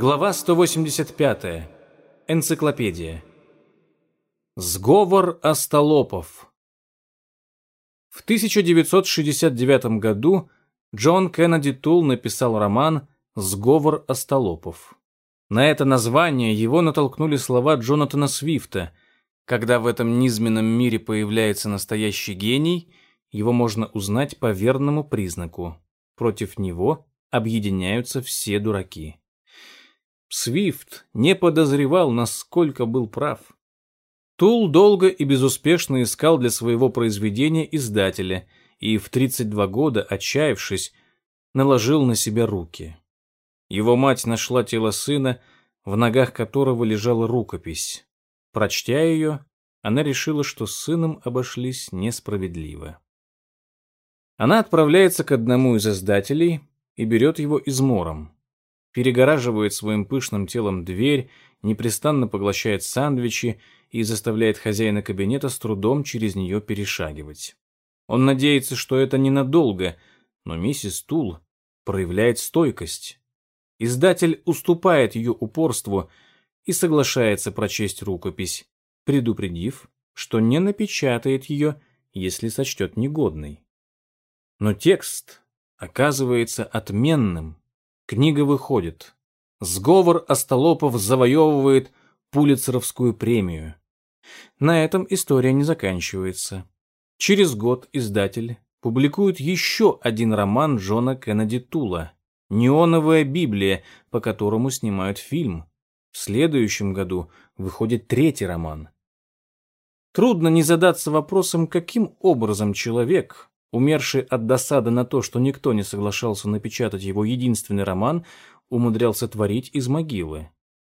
Глава 185. Энциклопедия. Сговор остолопов. В 1969 году Джон Кеннеди Тул написал роман «Сговор остолопов». На это название его натолкнули слова Джонатана Свифта. Когда в этом низменном мире появляется настоящий гений, его можно узнать по верному признаку. Против него объединяются все дураки. Свифт не подозревал, насколько был прав. Тул долго и безуспешно искал для своего произведения издателя и в 32 года, отчаявшись, наложил на себя руки. Его мать нашла тело сына, в ногах которого лежала рукопись. Прочтя ее, она решила, что с сыном обошлись несправедливо. Она отправляется к одному из издателей и берет его измором. Перегораживает своим пышным телом дверь, непрестанно поглощает сандвичи и заставляет хозяина кабинета с трудом через нее перешагивать. Он надеется, что это ненадолго, но миссис Тул проявляет стойкость. Издатель уступает ее упорству и соглашается прочесть рукопись, предупредив, что не напечатает ее, если сочтет негодной. Но текст оказывается отменным. Книга выходит. Сговор остолопов завоевывает Пулицеровскую премию. На этом история не заканчивается. Через год издатель публикует еще один роман Джона Кеннеди Тула «Неоновая Библия», по которому снимают фильм. В следующем году выходит третий роман. Трудно не задаться вопросом, каким образом человек, умерший от досады на то, что никто не соглашался напечатать его единственный роман, умудрялся творить из могилы.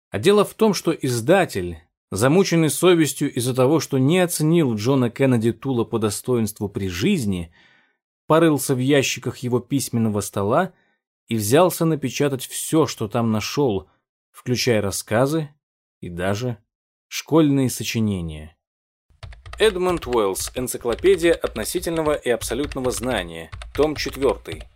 А дело в том, что издатель, замученный совестью из-за того, что не оценил Джона Кеннеди Тула по достоинству при жизни, порылся в ящиках его письменного стола и взялся напечатать все, что там нашел, включая рассказы и даже школьные сочинения. Эдмунд Уэллс. Энциклопедия относительного и абсолютного знания. Том 4.